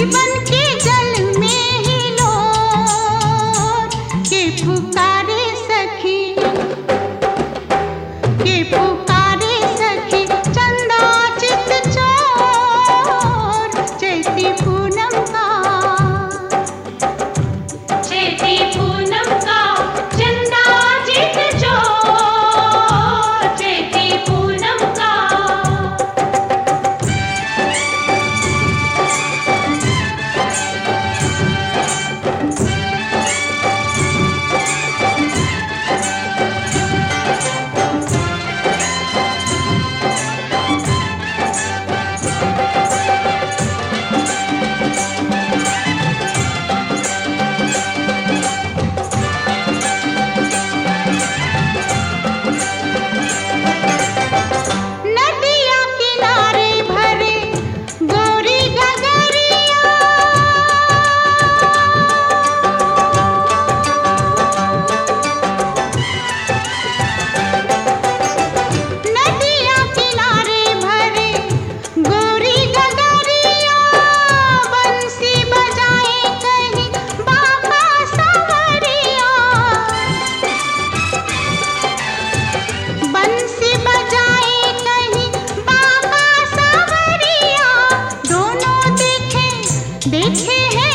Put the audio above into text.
जीवन की देखे हैं